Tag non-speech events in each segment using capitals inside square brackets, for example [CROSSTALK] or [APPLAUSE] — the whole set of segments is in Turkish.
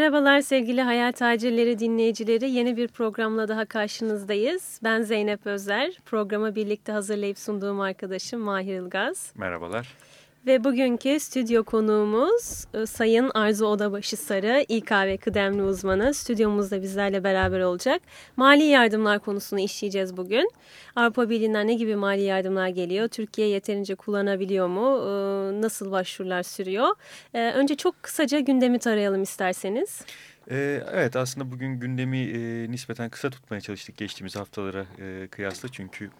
Merhabalar sevgili Hayal Tacirleri dinleyicileri. Yeni bir programla daha karşınızdayız. Ben Zeynep Özler. Programı birlikte hazırlayıp sunduğum arkadaşım Mahir Ilgaz. Merhabalar. Ve bugünkü stüdyo konuğumuz e, Sayın Arzu Odabaşı Sarı, İKV kıdemli uzmanı. Stüdyomuzda bizlerle beraber olacak. Mali yardımlar konusunu işleyeceğiz bugün. Avrupa Birliği'nden ne gibi mali yardımlar geliyor? Türkiye yeterince kullanabiliyor mu? E, nasıl başvurular sürüyor? E, önce çok kısaca gündemi tarayalım isterseniz. Ee, evet aslında bugün gündemi nispeten kısa tutmaya çalıştık geçtiğimiz haftalara kıyasla. Çünkü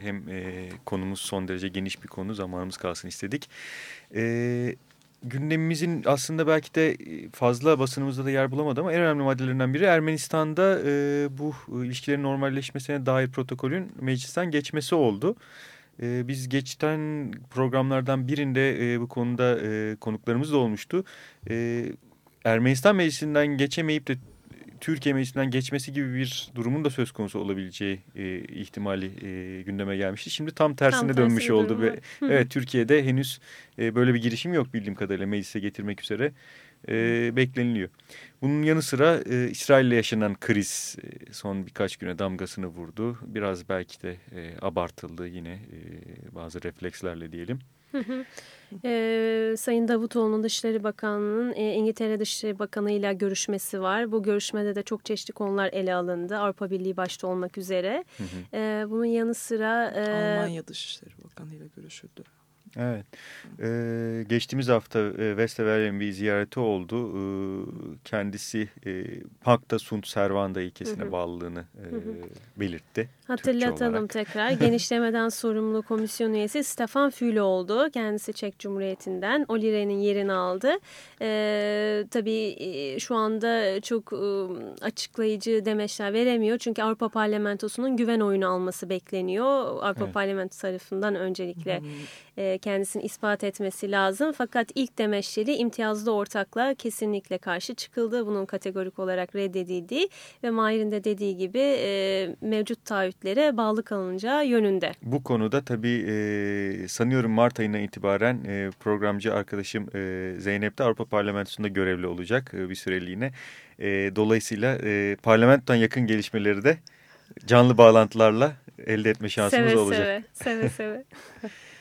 hem konumuz son derece geniş bir konu zamanımız kalsın istedik. E, gündemimizin aslında belki de fazla basınımızda da yer bulamadı ama en önemli maddelerinden biri Ermenistan'da bu ilişkilerin normalleşmesine dair protokolün meclisten geçmesi oldu. Biz geçten programlardan birinde bu konuda konuklarımız da olmuştu. E, Ermenistan meclisinden geçemeyip de Türkiye meclisinden geçmesi gibi bir durumun da söz konusu olabileceği e, ihtimali e, gündeme gelmişti. Şimdi tam tersine tam dönmüş oldu ve evet Türkiye'de henüz e, böyle bir girişim yok bildiğim kadarıyla meclise getirmek üzere e, bekleniliyor. Bunun yanı sıra e, İsrail'le yaşanan kriz e, son birkaç güne damgasını vurdu. Biraz belki de e, abartıldı yine e, bazı reflekslerle diyelim. Ee, Sayın Davutoğlu'nun Dışişleri Bakanı'nın e, İngiltere Dışişleri Bakanı ile görüşmesi var. Bu görüşmede de çok çeşitli konular ele alındı. Avrupa Birliği başta olmak üzere. Hı hı. E, bunun yanı sıra... E, Almanya Dışişleri Bakanı ile görüşüldü. Evet. Ee, geçtiğimiz hafta e, Westerwelle'nin bir ziyareti oldu. Ee, kendisi e, Pakta Sunt Servanda ilkesine hı hı. bağlılığını e, hı hı. belirtti. Hatırlatalım tekrar. [LAUGHS] Genişlemeden sorumlu komisyon üyesi Stefan Füle oldu. Kendisi Çek Cumhuriyeti'nden. Olire'nin yerini aldı. Ee, tabii e, şu anda çok e, açıklayıcı demeçler veremiyor. Çünkü Avrupa Parlamentosu'nun güven oyunu alması bekleniyor. Avrupa evet. Parlamentosu tarafından öncelikle hı hı. E, kendisini ispat etmesi lazım. Fakat ilk demeçleri imtiyazlı ortakla kesinlikle karşı çıkıldı. Bunun kategorik olarak reddedildiği ve Mahir'in de dediği gibi e, mevcut taahhütlere bağlı kalınacağı yönünde. Bu konuda tabii e, sanıyorum Mart ayından itibaren e, programcı arkadaşım e, Zeynep de Avrupa Parlamentosu'nda görevli olacak e, bir süreliğine. E, dolayısıyla e, parlamentodan yakın gelişmeleri de canlı bağlantılarla elde etme şansımız seve, olacak. Seve seve seve. [LAUGHS]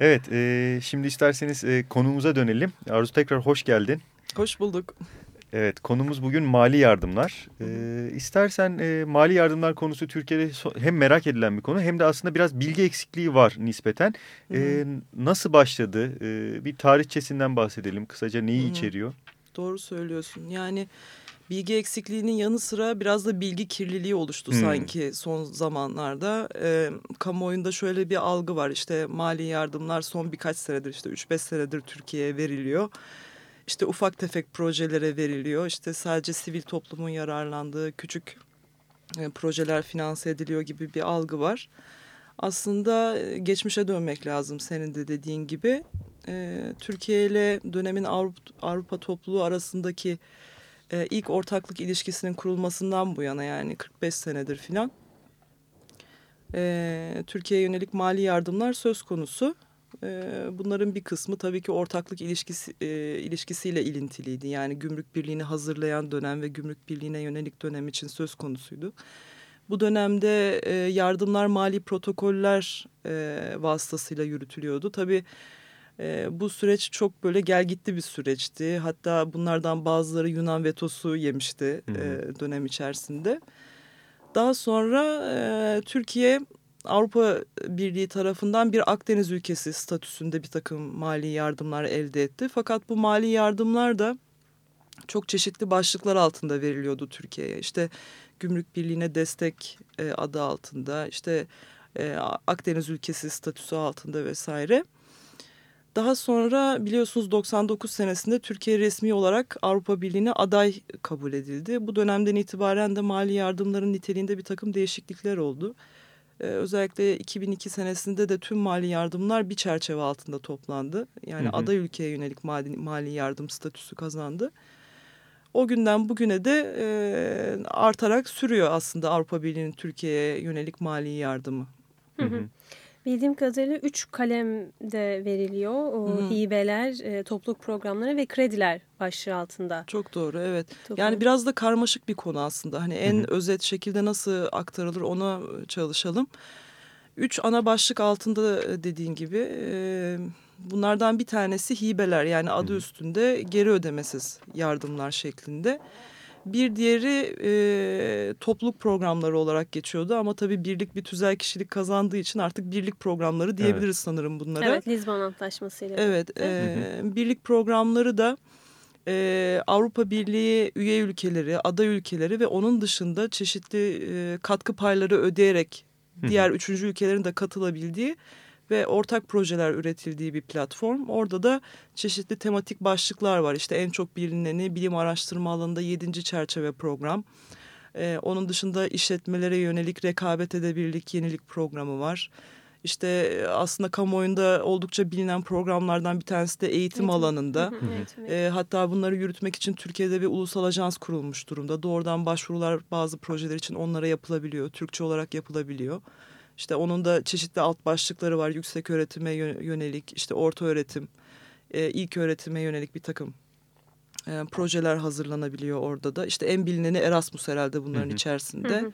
Evet, e, şimdi isterseniz e, konumuza dönelim. Arzu tekrar hoş geldin. Hoş bulduk. Evet, konumuz bugün mali yardımlar. E, istersen e, mali yardımlar konusu Türkiye'de hem merak edilen bir konu hem de aslında biraz bilgi eksikliği var nispeten. E, nasıl başladı? E, bir tarihçesinden bahsedelim. Kısaca neyi Hı -hı. içeriyor? Doğru söylüyorsun. Yani bilgi eksikliğinin yanı sıra biraz da bilgi kirliliği oluştu hmm. sanki son zamanlarda. E, kamuoyunda şöyle bir algı var işte mali yardımlar son birkaç senedir işte 3-5 senedir Türkiye'ye veriliyor. İşte ufak tefek projelere veriliyor işte sadece sivil toplumun yararlandığı küçük e, projeler finanse ediliyor gibi bir algı var. Aslında geçmişe dönmek lazım senin de dediğin gibi. E, Türkiye ile dönemin Avrupa, Avrupa topluluğu arasındaki e, ilk ortaklık ilişkisinin kurulmasından bu yana yani 45 senedir filan e, Türkiye'ye yönelik mali yardımlar söz konusu. E, bunların bir kısmı tabii ki ortaklık ilişkisi e, ilişkisiyle ilintiliydi. Yani gümrük birliğini hazırlayan dönem ve gümrük birliğine yönelik dönem için söz konusuydu. Bu dönemde e, yardımlar mali protokoller e, vasıtasıyla yürütülüyordu. Tabii e, bu süreç çok böyle gel gitti bir süreçti. Hatta bunlardan bazıları Yunan vetosu yemişti e, dönem içerisinde. Daha sonra e, Türkiye Avrupa Birliği tarafından bir Akdeniz ülkesi statüsünde bir takım mali yardımlar elde etti. Fakat bu mali yardımlar da çok çeşitli başlıklar altında veriliyordu Türkiye'ye. İşte Gümrük Birliği'ne destek e, adı altında, işte e, Akdeniz ülkesi statüsü altında vesaire. Daha sonra biliyorsunuz 99 senesinde Türkiye resmi olarak Avrupa Birliği'ne aday kabul edildi. Bu dönemden itibaren de mali yardımların niteliğinde bir takım değişiklikler oldu. Ee, özellikle 2002 senesinde de tüm mali yardımlar bir çerçeve altında toplandı. Yani hı hı. aday ülkeye yönelik mali, mali yardım statüsü kazandı. O günden bugüne de e, artarak sürüyor aslında Avrupa Birliği'nin Türkiye'ye yönelik mali yardımı. Hı hı. Bildiğim kadarıyla üç kalem de veriliyor. O Hı -hı. hibeler, e, topluluk programları ve krediler başlığı altında. Çok doğru evet. Çok yani biraz da karmaşık bir konu aslında. Hani en Hı -hı. özet şekilde nasıl aktarılır ona çalışalım. Üç ana başlık altında e, dediğin gibi e, bunlardan bir tanesi hibeler yani adı Hı -hı. üstünde geri ödemesiz yardımlar şeklinde. Bir diğeri e, topluluk programları olarak geçiyordu ama tabii birlik bir tüzel kişilik kazandığı için artık birlik programları diyebiliriz evet. sanırım bunlara. Evet Lizbon Antlaşması'yla. Evet e, birlik programları da e, Avrupa Birliği üye ülkeleri, aday ülkeleri ve onun dışında çeşitli e, katkı payları ödeyerek diğer üçüncü ülkelerin de katılabildiği ve ortak projeler üretildiği bir platform. Orada da çeşitli tematik başlıklar var. İşte en çok bilineni bilim araştırma alanında 7. çerçeve program. Ee, onun dışında işletmelere yönelik rekabet edebilirlik yenilik programı var. İşte e, aslında kamuoyunda oldukça bilinen programlardan bir tanesi de eğitim, eğitim. alanında. E, hatta bunları yürütmek için Türkiye'de bir ulusal ajans kurulmuş durumda. Doğrudan başvurular bazı projeler için onlara yapılabiliyor. Türkçe olarak yapılabiliyor. İşte onun da çeşitli alt başlıkları var. Yüksek öğretime yönelik, işte orta öğretim, e, ilk öğretime yönelik bir takım e, projeler hazırlanabiliyor orada da. İşte en bilineni Erasmus herhalde bunların hı hı. içerisinde. Hı hı.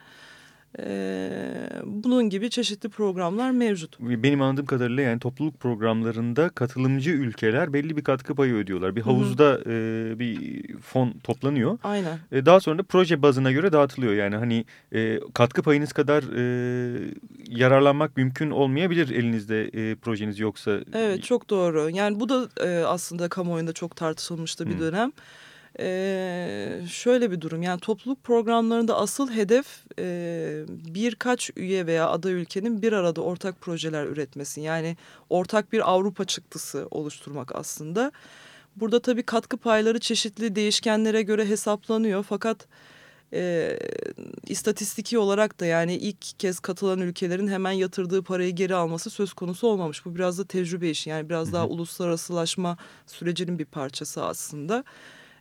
Ee, bunun gibi çeşitli programlar mevcut. Benim anladığım kadarıyla yani topluluk programlarında katılımcı ülkeler belli bir katkı payı ödüyorlar. Bir havuzda e, bir fon toplanıyor. Aynen. E, daha sonra da proje bazına göre dağıtılıyor. Yani hani e, katkı payınız kadar e, yararlanmak mümkün olmayabilir elinizde e, projeniz yoksa. Evet çok doğru. Yani bu da e, aslında kamuoyunda çok tartışılmıştı bir hmm. dönem. Ee, şöyle bir durum yani topluluk programlarında asıl hedef e, birkaç üye veya aday ülkenin bir arada ortak projeler üretmesi. Yani ortak bir Avrupa çıktısı oluşturmak aslında. Burada tabii katkı payları çeşitli değişkenlere göre hesaplanıyor fakat e, istatistiki olarak da yani ilk kez katılan ülkelerin hemen yatırdığı parayı geri alması söz konusu olmamış. Bu biraz da tecrübe işi yani biraz daha uluslararasılaşma sürecinin bir parçası aslında.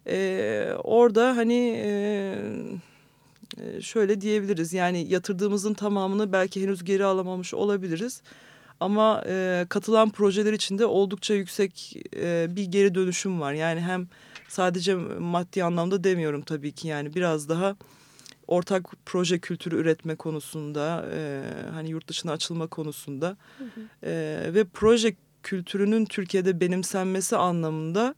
E, orada hani e, şöyle diyebiliriz yani yatırdığımızın tamamını belki henüz geri alamamış olabiliriz. Ama e, katılan projeler içinde oldukça yüksek e, bir geri dönüşüm var. Yani hem sadece maddi anlamda demiyorum tabii ki yani biraz daha ortak proje kültürü üretme konusunda e, hani yurt dışına açılma konusunda hı hı. E, ve proje kültürünün Türkiye'de benimsenmesi anlamında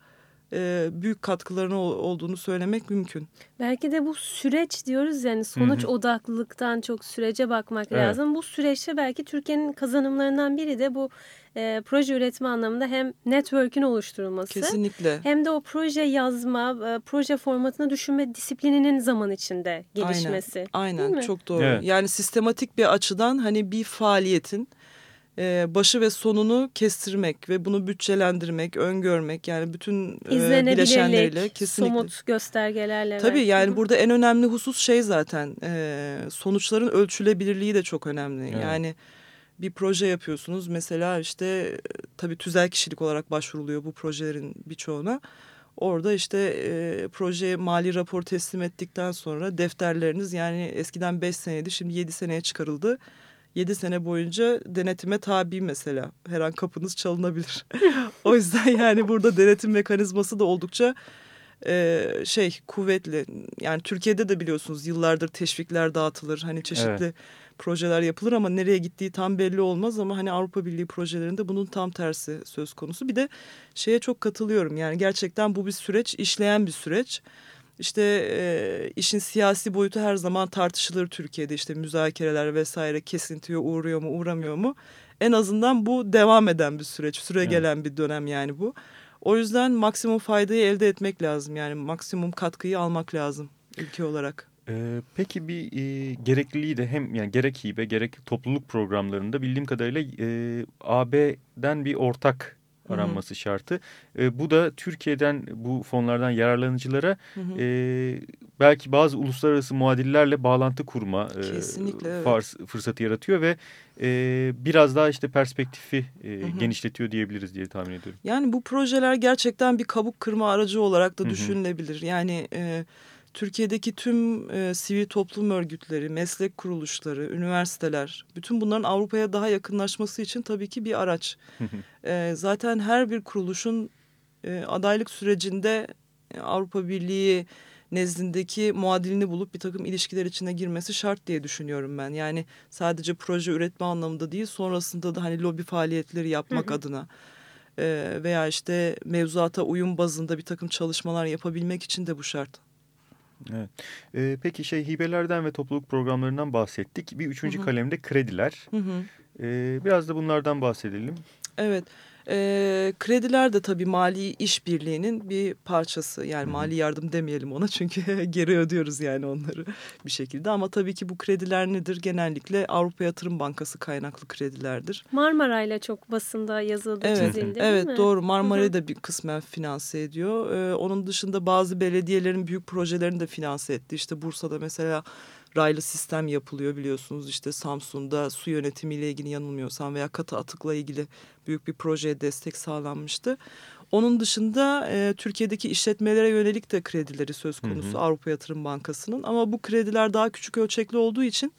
e, büyük katkılarının olduğunu söylemek mümkün. Belki de bu süreç diyoruz yani sonuç Hı -hı. odaklılıktan çok sürece bakmak evet. lazım. Bu süreçte belki Türkiye'nin kazanımlarından biri de bu e, proje üretme anlamında hem network'ün oluşturulması. Kesinlikle. Hem de o proje yazma, e, proje formatını düşünme disiplininin zaman içinde gelişmesi. Aynen, aynen çok doğru. Evet. Yani sistematik bir açıdan hani bir faaliyetin e, başı ve sonunu kestirmek ve bunu bütçelendirmek, öngörmek yani bütün e, bileşenleriyle kesinlikle. somut göstergelerle. Tabii yani burada en önemli husus şey zaten e, sonuçların ölçülebilirliği de çok önemli. Evet. Yani bir proje yapıyorsunuz mesela işte tabii tüzel kişilik olarak başvuruluyor bu projelerin birçoğuna. Orada işte e, projeye mali rapor teslim ettikten sonra defterleriniz yani eskiden 5 seneydi şimdi 7 seneye çıkarıldı 7 sene boyunca denetime tabi mesela. Her an kapınız çalınabilir. [LAUGHS] o yüzden yani burada denetim mekanizması da oldukça e, şey kuvvetli. Yani Türkiye'de de biliyorsunuz yıllardır teşvikler dağıtılır. Hani çeşitli evet. projeler yapılır ama nereye gittiği tam belli olmaz ama hani Avrupa Birliği projelerinde bunun tam tersi söz konusu. Bir de şeye çok katılıyorum. Yani gerçekten bu bir süreç, işleyen bir süreç. İşte e, işin siyasi boyutu her zaman tartışılır Türkiye'de işte müzakereler vesaire kesintiye uğruyor mu uğramıyor mu? En azından bu devam eden bir süreç, süre evet. gelen bir dönem yani bu. O yüzden maksimum faydayı elde etmek lazım yani maksimum katkıyı almak lazım ülke olarak. Ee, peki bir e, gerekliliği de hem yani gerek hibe gerek topluluk programlarında bildiğim kadarıyla e, AB'den bir ortak aranması Hı -hı. şartı. E, bu da Türkiye'den bu fonlardan yararlanıcılara Hı -hı. E, belki bazı uluslararası muadillerle bağlantı kurma e, evet. fırsatı yaratıyor ve e, biraz daha işte perspektifi e, Hı -hı. genişletiyor diyebiliriz diye tahmin ediyorum. Yani bu projeler gerçekten bir kabuk kırma aracı olarak da Hı -hı. düşünülebilir. Yani... E, Türkiye'deki tüm e, sivil toplum örgütleri, meslek kuruluşları, üniversiteler, bütün bunların Avrupa'ya daha yakınlaşması için tabii ki bir araç. e, zaten her bir kuruluşun e, adaylık sürecinde e, Avrupa Birliği nezdindeki muadilini bulup bir takım ilişkiler içine girmesi şart diye düşünüyorum ben. Yani sadece proje üretme anlamında değil, sonrasında da hani lobi faaliyetleri yapmak adına e, veya işte mevzuata uyum bazında bir takım çalışmalar yapabilmek için de bu şart. Evet. Ee, peki şey hibelerden ve topluluk programlarından bahsettik. Bir üçüncü hı hı. kalemde krediler. Hı hı. Ee, biraz da bunlardan bahsedelim. Evet. E, krediler de tabii mali işbirliğinin bir parçası. Yani Hı -hı. mali yardım demeyelim ona çünkü [LAUGHS] geri ödüyoruz yani onları bir şekilde. Ama tabii ki bu krediler nedir? Genellikle Avrupa Yatırım Bankası kaynaklı kredilerdir. Marmara'yla çok basında yazıldı, evet, çizildi Evet mi? doğru. Marmara'yı da bir kısmen finanse ediyor. Ee, onun dışında bazı belediyelerin büyük projelerini de finanse etti. İşte Bursa'da mesela raylı sistem yapılıyor biliyorsunuz. İşte Samsun'da su yönetimiyle ilgili yanılmıyorsam veya katı atıkla ilgili büyük bir projeye destek sağlanmıştı. Onun dışında e, Türkiye'deki işletmelere yönelik de kredileri söz konusu hı hı. Avrupa Yatırım Bankası'nın. Ama bu krediler daha küçük ölçekli olduğu için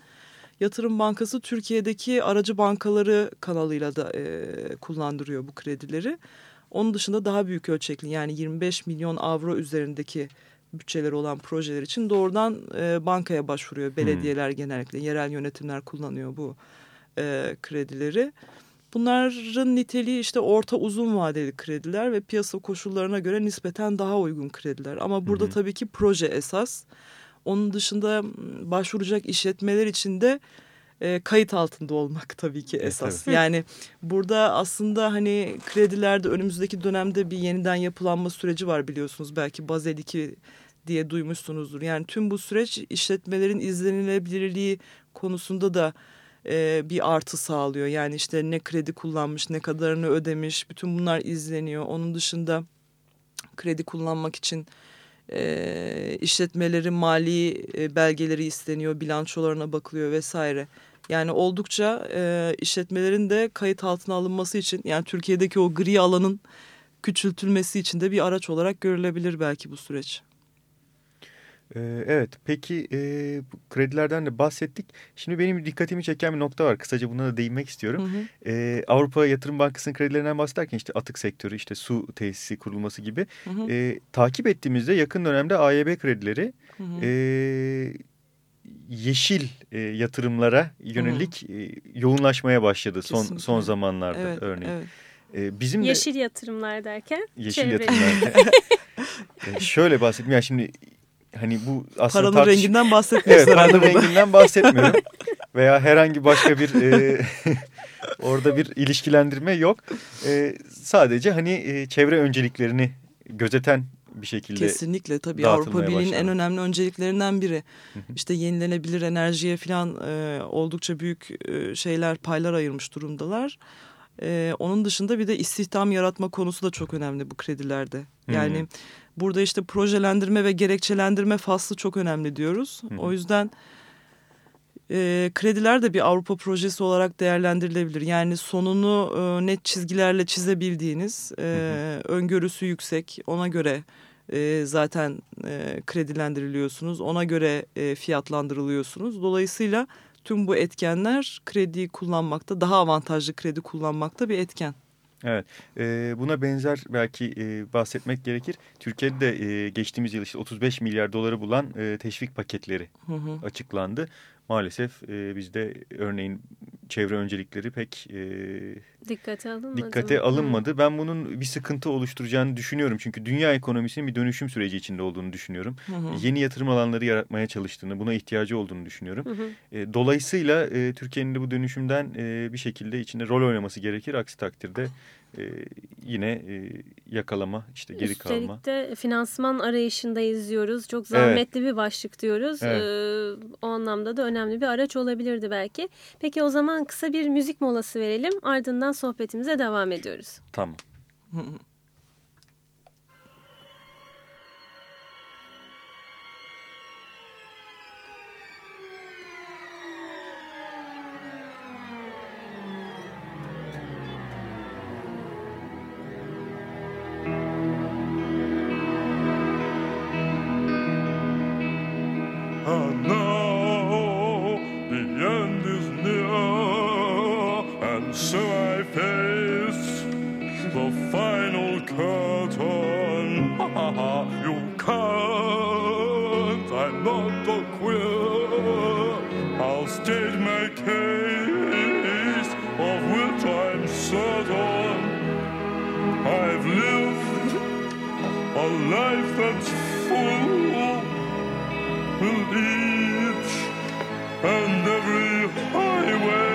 Yatırım Bankası Türkiye'deki aracı bankaları kanalıyla da e, kullandırıyor bu kredileri. Onun dışında daha büyük ölçekli yani 25 milyon avro üzerindeki bütçeleri olan projeler için doğrudan e, bankaya başvuruyor. Belediyeler hmm. genellikle yerel yönetimler kullanıyor bu e, kredileri. Bunların niteliği işte orta uzun vadeli krediler ve piyasa koşullarına göre nispeten daha uygun krediler. Ama burada hmm. tabii ki proje esas. Onun dışında başvuracak işletmeler için de e, kayıt altında olmak tabii ki esas. Evet, Yani burada aslında hani kredilerde önümüzdeki dönemde bir yeniden yapılanma süreci var biliyorsunuz. Belki Bazel 2 diye duymuşsunuzdur. Yani tüm bu süreç işletmelerin izlenilebilirliği konusunda da e, bir artı sağlıyor. Yani işte ne kredi kullanmış, ne kadarını ödemiş, bütün bunlar izleniyor. Onun dışında kredi kullanmak için e, işletmelerin mali e, belgeleri isteniyor, bilançolarına bakılıyor vesaire. Yani oldukça e, işletmelerin de kayıt altına alınması için yani Türkiye'deki o gri alanın küçültülmesi için de bir araç olarak görülebilir belki bu süreç. Ee, evet peki e, kredilerden de bahsettik. Şimdi benim dikkatimi çeken bir nokta var. Kısaca buna da değinmek istiyorum. Hı hı. Ee, Avrupa Yatırım Bankası'nın kredilerinden bahsederken işte atık sektörü işte su tesisi kurulması gibi. Hı hı. E, takip ettiğimizde yakın dönemde AYB kredileri hı hı. E, yeşil e, yatırımlara yönelik e, yoğunlaşmaya başladı son son zamanlarda evet, örneğin. Evet. E, bizim yeşil de, yatırımlar derken? Yeşil çevre. yatırımlar derken. [LAUGHS] e, şöyle bahsedeyim ya şimdi hani bu aslında paranın tartış... renginden bahsetmiyorsun. evet paranın renginden bahsetmiyorum. Veya herhangi başka bir e, [LAUGHS] orada bir ilişkilendirme yok. E, sadece hani e, çevre önceliklerini gözeten bir şekilde Kesinlikle tabii Avrupa Birliği'nin en önemli önceliklerinden biri. İşte yenilenebilir enerjiye falan e, oldukça büyük e, şeyler paylar ayırmış durumdalar. E, onun dışında bir de istihdam yaratma konusu da çok önemli bu kredilerde. Yani burada işte projelendirme ve gerekçelendirme faslı çok önemli diyoruz. O yüzden e, krediler de bir Avrupa projesi olarak değerlendirilebilir. Yani sonunu e, net çizgilerle çizebildiğiniz, e, öngörüsü yüksek, ona göre e, zaten e, kredilendiriliyorsunuz, ona göre e, fiyatlandırılıyorsunuz. Dolayısıyla tüm bu etkenler krediyi kullanmakta, daha avantajlı kredi kullanmakta bir etken. Evet, e, buna benzer belki e, bahsetmek gerekir. Türkiye'de de e, geçtiğimiz yıl işte 35 milyar doları bulan e, teşvik paketleri hı hı. açıklandı maalesef e, bizde örneğin çevre öncelikleri pek e, dikkate alınmadı. Dikkate alınmadı. Hı. Ben bunun bir sıkıntı oluşturacağını düşünüyorum. Çünkü dünya ekonomisinin bir dönüşüm süreci içinde olduğunu düşünüyorum. Hı hı. Yeni yatırım alanları yaratmaya çalıştığını, buna ihtiyacı olduğunu düşünüyorum. Hı hı. E, dolayısıyla e, Türkiye'nin de bu dönüşümden e, bir şekilde içinde rol oynaması gerekir. Aksi takdirde ee, yine e, yakalama işte geri Üstelik kalma. Üstelik de finansman arayışındayız diyoruz. Çok zahmetli evet. bir başlık diyoruz. Evet. Ee, o anlamda da önemli bir araç olabilirdi belki. Peki o zaman kısa bir müzik molası verelim. Ardından sohbetimize devam ediyoruz. Tamam. [LAUGHS] life that's full in each and every highway.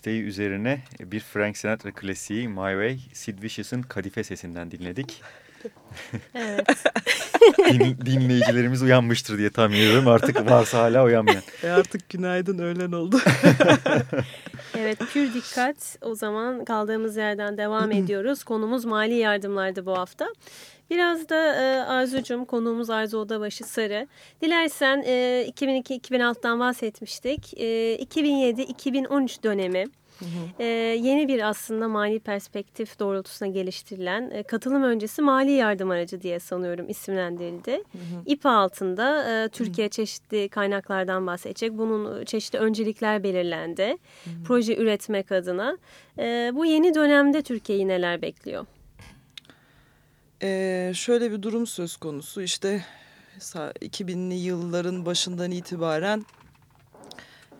isteği üzerine bir Frank Sinatra klasiği My Way, Sid Vicious'ın kadife sesinden dinledik. Evet. Din, dinleyicilerimiz uyanmıştır diye tahmin ediyorum. Artık varsa hala uyanmayan. E artık günaydın öğlen oldu. [LAUGHS] evet pür dikkat. O zaman kaldığımız yerden devam [CLEARS THROAT] ediyoruz. Konumuz mali yardımlardı bu hafta. Biraz da e, Arzucum, konuğumuz Arzu Odabaşı Sarı. Dilersen e, 2002-2006'dan bahsetmiştik. E, 2007-2013 dönemi. Hı hı. E, yeni bir aslında mali perspektif doğrultusuna geliştirilen e, katılım öncesi mali yardım aracı diye sanıyorum isimlendirildi. Hı hı. İPA altında e, Türkiye hı hı. çeşitli kaynaklardan bahsedecek. Bunun çeşitli öncelikler belirlendi. Hı hı. Proje üretmek adına. E, bu yeni dönemde Türkiye'yi neler bekliyor? Ee, şöyle bir durum söz konusu. İşte 2000'li yılların başından itibaren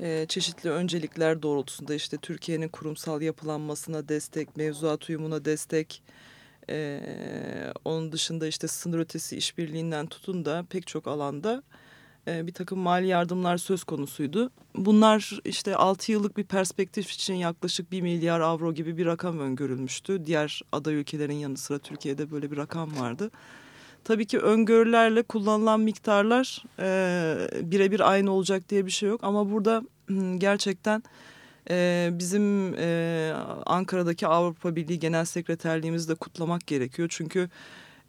e, çeşitli öncelikler doğrultusunda işte Türkiye'nin kurumsal yapılanmasına destek, mevzuat uyumuna destek, e, onun dışında işte sınır ötesi işbirliğinden tutun da pek çok alanda e, bir takım mali yardımlar söz konusuydu. Bunlar işte 6 yıllık bir perspektif için yaklaşık 1 milyar avro gibi bir rakam öngörülmüştü. Diğer aday ülkelerin yanı sıra Türkiye'de böyle bir rakam vardı. Tabii ki öngörülerle kullanılan miktarlar e, birebir aynı olacak diye bir şey yok. Ama burada gerçekten e, bizim e, Ankara'daki Avrupa Birliği Genel Sekreterliğimizi de kutlamak gerekiyor. Çünkü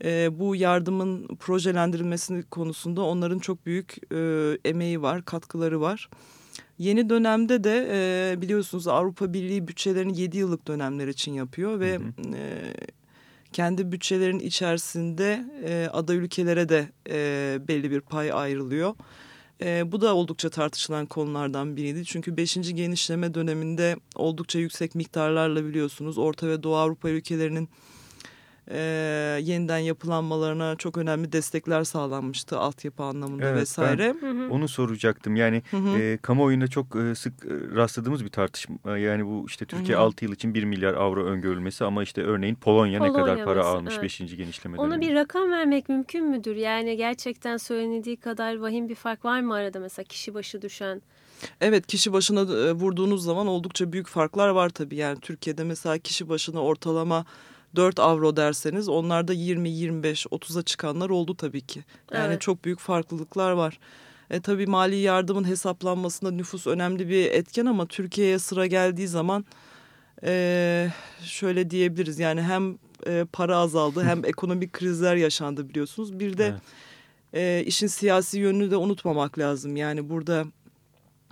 e, bu yardımın projelendirilmesi konusunda onların çok büyük e, emeği var, katkıları var. Yeni dönemde de e, biliyorsunuz Avrupa Birliği bütçelerini 7 yıllık dönemler için yapıyor ve Hı hı. e, kendi bütçelerin içerisinde e, aday ülkelere de e, belli bir pay ayrılıyor. E, bu da oldukça tartışılan konulardan biriydi. Çünkü 5. genişleme döneminde oldukça yüksek miktarlarla biliyorsunuz Orta ve Doğu Avrupa ülkelerinin e, yeniden yapılanmalarına çok önemli destekler sağlanmıştı altyapı anlamında Evet, ben- vesaire. Hı hı. Onu soracaktım. Yani Hı hı. e, kamuoyunda çok e, sık e, rastladığımız bir tartışma. Yani bu işte Türkiye Hı hı. 6 yıl için 1 milyar avro öngörülmesi ama işte örneğin Polonya, ne Polonya kadar para mesela, almış evet. 5. genişleme Ona bir rakam vermek mümkün müdür? Yani gerçekten söylenildiği kadar vahim bir fark var mı arada mesela kişi başı düşen? Evet kişi başına e, vurduğunuz zaman oldukça büyük farklar var tabii. Yani Türkiye'de mesela kişi başına ortalama 4 avro derseniz onlarda 20, 25, 30'a çıkanlar oldu tabii ki. Yani Evet. çok büyük farklılıklar var. E, tabii mali yardımın hesaplanmasında nüfus önemli bir etken ama Türkiye'ye sıra geldiği zaman e, şöyle diyebiliriz. Yani hem e, para azaldı hem ekonomik krizler yaşandı biliyorsunuz. Bir de e, işin siyasi yönünü de unutmamak lazım. Yani burada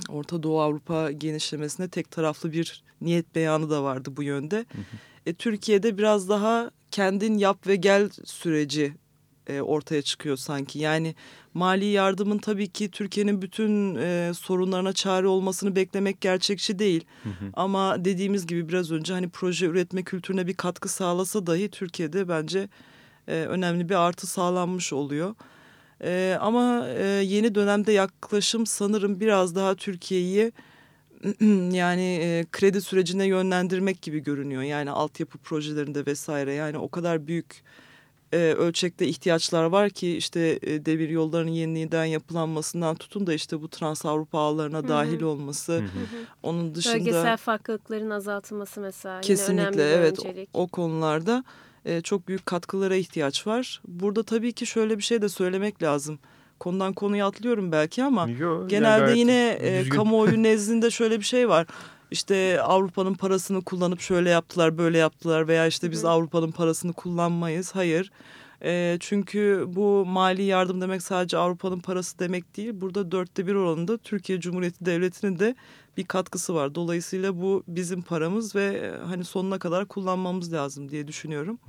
Orta Doğu Avrupa genişlemesine tek taraflı bir niyet beyanı da vardı bu yönde. E, Türkiye'de biraz daha kendin yap ve gel süreci e, ortaya çıkıyor sanki. Yani mali yardımın tabii ki Türkiye'nin bütün e, sorunlarına çare olmasını beklemek gerçekçi değil. Hı hı. Ama dediğimiz gibi biraz önce hani proje üretme kültürüne bir katkı sağlasa dahi Türkiye'de bence e, önemli bir artı sağlanmış oluyor. E, ama e, yeni dönemde yaklaşım sanırım biraz daha Türkiye'yi [CLEARS THROAT] yani e, kredi sürecine yönlendirmek gibi görünüyor. Yani altyapı projelerinde vesaire yani o kadar büyük e, ölçekte ihtiyaçlar var ki işte e, devir yollarının yeniden yapılanmasından tutun da işte bu Trans Avrupa ağlarına hı. dahil olması. Hı hı. Onun dışında Bölgesel farklılıkların azaltılması mesela yine kesinlikle önemli bir evet öncelik. o konularda e, çok büyük katkılara ihtiyaç var. Burada tabii ki şöyle bir şey de söylemek lazım. Konudan konuya atlıyorum belki ama Yo, yani genelde gayet yine [LAUGHS] e, kamuoyu nezdinde şöyle bir şey var. İşte Avrupa'nın parasını kullanıp şöyle yaptılar, böyle yaptılar veya işte biz Hı hı. Avrupa'nın parasını kullanmayız. Hayır. E, çünkü bu mali yardım demek sadece Avrupa'nın parası demek değil. Burada dörtte bir oranında Türkiye Cumhuriyeti Devleti'nin de bir katkısı var. Dolayısıyla bu bizim paramız ve e, hani sonuna kadar kullanmamız lazım diye düşünüyorum.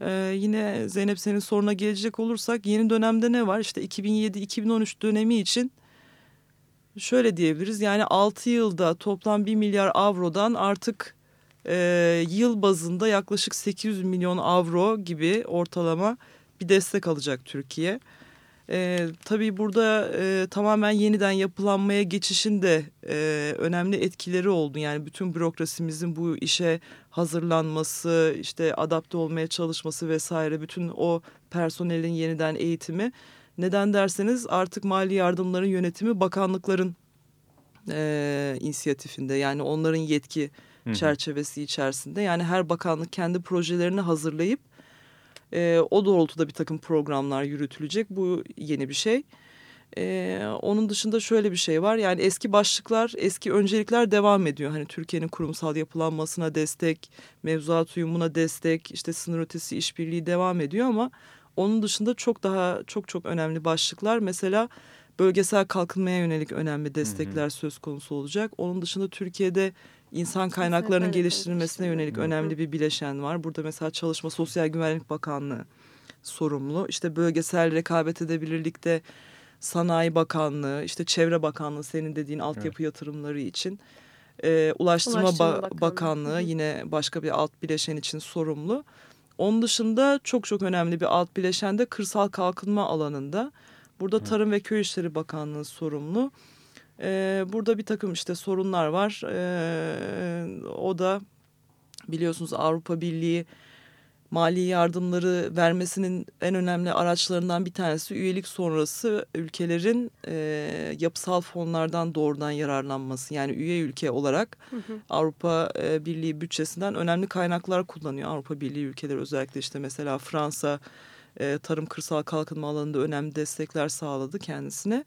Ee, yine Zeynep senin soruna gelecek olursak yeni dönemde ne var? İşte 2007-2013 dönemi için şöyle diyebiliriz. Yani 6 yılda toplam 1 milyar avrodan artık e, yıl bazında yaklaşık 800 milyon avro gibi ortalama bir destek alacak Türkiye. E, tabii burada e, tamamen yeniden yapılanmaya geçişin de e, önemli etkileri oldu. Yani bütün bürokrasimizin bu işe hazırlanması, işte adapte olmaya çalışması vesaire bütün o personelin yeniden eğitimi. Neden derseniz artık mali yardımların yönetimi bakanlıkların e, inisiyatifinde yani onların yetki Hı hı. çerçevesi içerisinde. Yani her bakanlık kendi projelerini hazırlayıp e, o doğrultuda bir takım programlar yürütülecek. Bu yeni bir şey. E, onun dışında şöyle bir şey var. Yani eski başlıklar, eski öncelikler devam ediyor. Hani Türkiye'nin kurumsal yapılanmasına destek, mevzuat uyumuna destek, işte sınır ötesi işbirliği devam ediyor ama onun dışında çok daha çok çok önemli başlıklar. Mesela bölgesel kalkınmaya yönelik önemli destekler söz konusu olacak. Onun dışında Türkiye'de insan kaynaklarının kaynakları geliştirilmesine yönelik önemli bir bileşen var. Burada mesela Çalışma Sosyal Güvenlik Bakanlığı sorumlu. İşte bölgesel rekabet edebilirlikte Sanayi Bakanlığı, işte Çevre Bakanlığı senin dediğin altyapı yatırımları için. Ee, Ulaştırma, Ulaştırma Ba- Bakanlığı. Bakanlığı yine başka bir alt bileşen için sorumlu. Onun dışında çok çok önemli bir alt bileşen de kırsal kalkınma alanında. Burada Tarım ve Köy İşleri Bakanlığı sorumlu. Ee, burada bir takım işte sorunlar var. Ee, o da biliyorsunuz Avrupa Birliği mali yardımları vermesinin en önemli araçlarından bir tanesi üyelik sonrası ülkelerin e, yapısal fonlardan doğrudan yararlanması. Yani üye ülke olarak Avrupa e, Birliği bütçesinden önemli kaynaklar kullanıyor. Avrupa Birliği ülkeleri özellikle işte mesela Fransa e, tarım kırsal kalkınma alanında önemli destekler sağladı kendisine.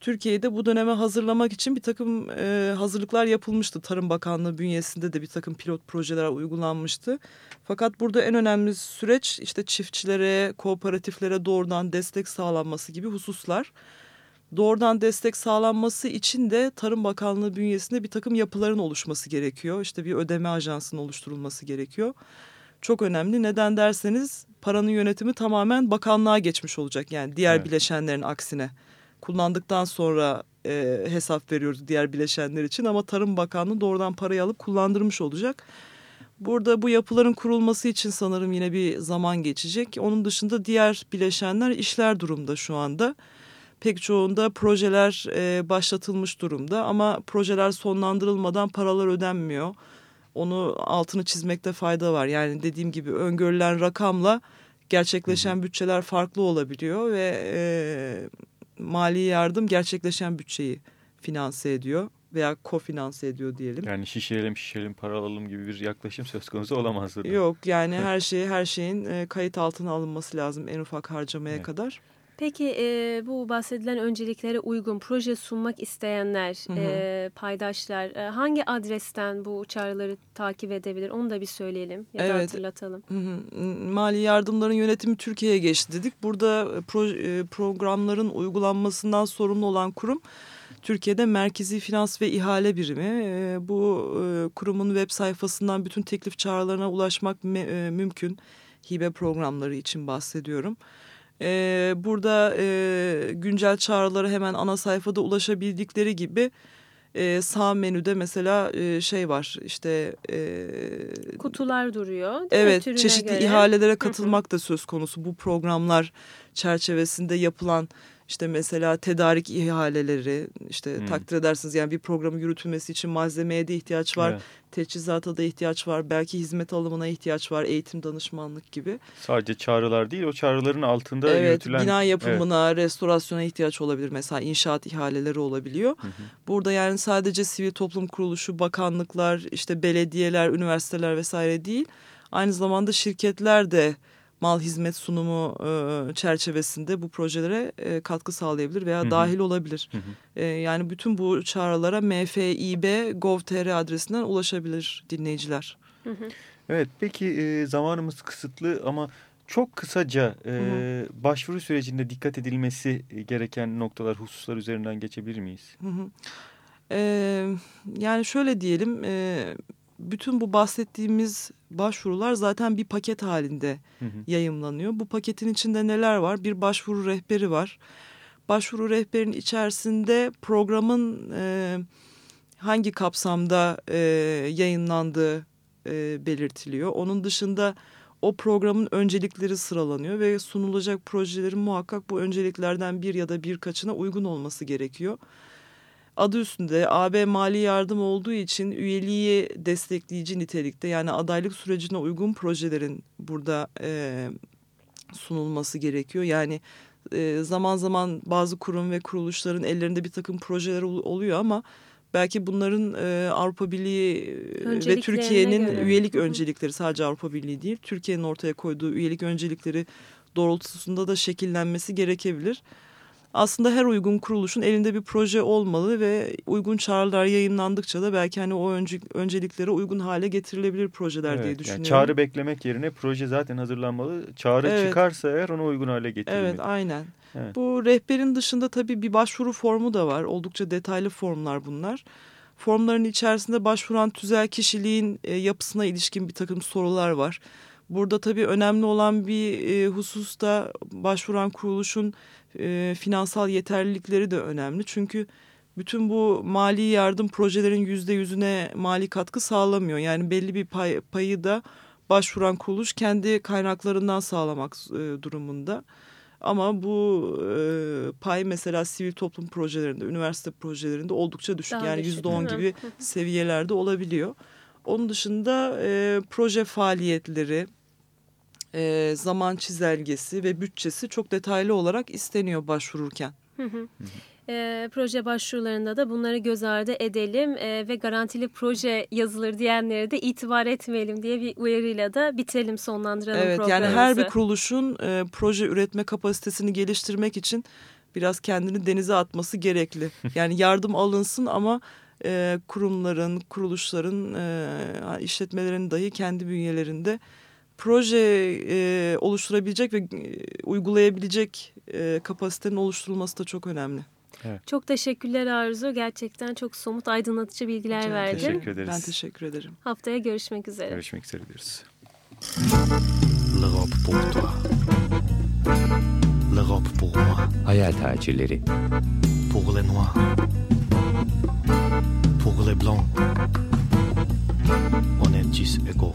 Türkiye'de bu döneme hazırlamak için bir takım e, hazırlıklar yapılmıştı. Tarım Bakanlığı bünyesinde de bir takım pilot projeler uygulanmıştı. Fakat burada en önemli süreç işte çiftçilere, kooperatiflere doğrudan destek sağlanması gibi hususlar. Doğrudan destek sağlanması için de Tarım Bakanlığı bünyesinde bir takım yapıların oluşması gerekiyor. İşte bir ödeme ajansının oluşturulması gerekiyor. Çok önemli. Neden derseniz paranın yönetimi tamamen bakanlığa geçmiş olacak. Yani diğer Evet. bileşenlerin aksine kullandıktan sonra e, hesap veriyoruz diğer bileşenler için ama Tarım Bakanlığı doğrudan parayı alıp kullandırmış olacak. Burada bu yapıların kurulması için sanırım yine bir zaman geçecek. Onun dışında diğer bileşenler işler durumda şu anda. Pek çoğunda projeler e, başlatılmış durumda ama projeler sonlandırılmadan paralar ödenmiyor. Onu altını çizmekte fayda var. Yani dediğim gibi öngörülen rakamla gerçekleşen bütçeler farklı olabiliyor ve e, mali yardım gerçekleşen bütçeyi finanse ediyor veya kofinanse ediyor diyelim. Yani şişirelim şişirelim para alalım gibi bir yaklaşım söz konusu olamaz. Yok yani [LAUGHS] her şey her şeyin e, kayıt altına alınması lazım en ufak harcamaya Evet. kadar. Peki e, bu bahsedilen önceliklere uygun proje sunmak isteyenler, Hı hı. e, paydaşlar e, hangi adresten bu çağrıları takip edebilir? Onu da bir söyleyelim ya da Evet. hatırlatalım. Hı hı. Mali yardımların yönetimi Türkiye'ye geçti dedik. Burada pro- e, programların uygulanmasından sorumlu olan kurum Türkiye'de Merkezi Finans ve İhale Birimi. E, Bu e, kurumun web sayfasından bütün teklif çağrılarına ulaşmak mümkün. Hibe programları için bahsediyorum. E, Burada e, güncel çağrılara hemen ana sayfada ulaşabildikleri gibi e, sağ menüde mesela e, şey var işte e, Kutular duruyor. Evet, çeşitli göre. ihalelere katılmak da söz konusu. Bu programlar çerçevesinde yapılan işte mesela tedarik ihaleleri, işte Hmm. takdir edersiniz yani bir programın yürütülmesi için malzemeye de ihtiyaç var, Evet. teçhizata da ihtiyaç var, belki hizmet alımına ihtiyaç var, eğitim danışmanlık gibi. Sadece çağrılar değil o çağrıların altında evet, yürütülen... bina yapımına, restorasyona ihtiyaç olabilir. Mesela inşaat ihaleleri olabiliyor. Hı hı. Burada yani sadece sivil toplum kuruluşu, bakanlıklar, işte belediyeler, üniversiteler vesaire değil. Aynı zamanda şirketler de mal hizmet sunumu e, çerçevesinde bu projelere e, katkı sağlayabilir veya Hı hı. dahil olabilir. Hı hı. E, yani bütün bu çağrılara mfib.gov.tr adresinden ulaşabilir dinleyiciler. Hı hı. Evet peki e, zamanımız kısıtlı ama çok kısaca e, Hı başvuru sürecinde dikkat edilmesi gereken noktalar, hususlar üzerinden geçebilir miyiz? Hı hı. Ee, yani şöyle diyelim, e, bütün bu bahsettiğimiz başvurular zaten bir paket halinde Hı hı. yayımlanıyor. Bu paketin içinde neler var? Bir başvuru rehberi var. Başvuru rehberinin içerisinde programın e, hangi kapsamda e, yayınlandığı e, belirtiliyor. Onun dışında o programın öncelikleri sıralanıyor ve sunulacak projelerin muhakkak bu önceliklerden bir ya da birkaçına uygun olması gerekiyor. Adı üstünde AB mali yardım olduğu için üyeliği destekleyici nitelikte yani adaylık sürecine uygun projelerin burada e, sunulması gerekiyor. Yani e, zaman zaman bazı kurum ve kuruluşların ellerinde bir takım projeler ol- oluyor ama belki bunların e, Avrupa Birliği e, ve Türkiye'nin üyelik öncelikleri sadece Avrupa Birliği değil Türkiye'nin ortaya koyduğu üyelik öncelikleri doğrultusunda da şekillenmesi gerekebilir. Aslında her uygun kuruluşun elinde bir proje olmalı ve uygun çağrılar yayınlandıkça da belki hani o önce, önceliklere uygun hale getirilebilir projeler diye Evet, yani düşünüyorum. çağrı beklemek yerine proje zaten hazırlanmalı. Çağrı Evet. çıkarsa eğer ona uygun hale getirilmeli. Evet aynen. Evet. Bu rehberin dışında tabii bir başvuru formu da var. Oldukça detaylı formlar bunlar. Formların içerisinde başvuran tüzel kişiliğin e, yapısına ilişkin bir takım sorular var. Burada tabii önemli olan bir e, husus da başvuran kuruluşun e, finansal yeterlilikleri de önemli. Çünkü bütün bu mali yardım projelerin yüzde yüzüne mali katkı sağlamıyor. Yani belli bir pay, payı da başvuran kuruluş kendi kaynaklarından sağlamak e, durumunda. Ama bu e, pay mesela sivil toplum projelerinde, üniversite projelerinde oldukça düşük. Daha yani yüzde on gibi seviyelerde olabiliyor. Onun dışında e, proje faaliyetleri, e, zaman çizelgesi ve bütçesi çok detaylı olarak isteniyor başvururken. Hı hı. E, proje başvurularında da bunları göz ardı edelim e, ve garantili proje yazılır diyenlere de itibar etmeyelim diye bir uyarıyla da bitirelim sonlandıralım Evet yani programımızı. her bir kuruluşun e, proje üretme kapasitesini geliştirmek için biraz kendini denize atması gerekli. [LAUGHS] Yani yardım alınsın ama e, kurumların, kuruluşların, e, işletmelerin dahi kendi bünyelerinde proje e, oluşturabilecek ve e, uygulayabilecek e, kapasitenin oluşturulması da çok önemli. Çok teşekkürler Arzu. Gerçekten çok somut aydınlatıcı bilgiler Rica verdin. Teşekkür ederiz. Ben teşekkür ederim. Haftaya görüşmek üzere. Görüşmek üzere diyoruz. L'Europe pour toi. L'Europe pour moi. Hayal tacirleri. Pour les noirs. Pour les blancs. On est tous égaux.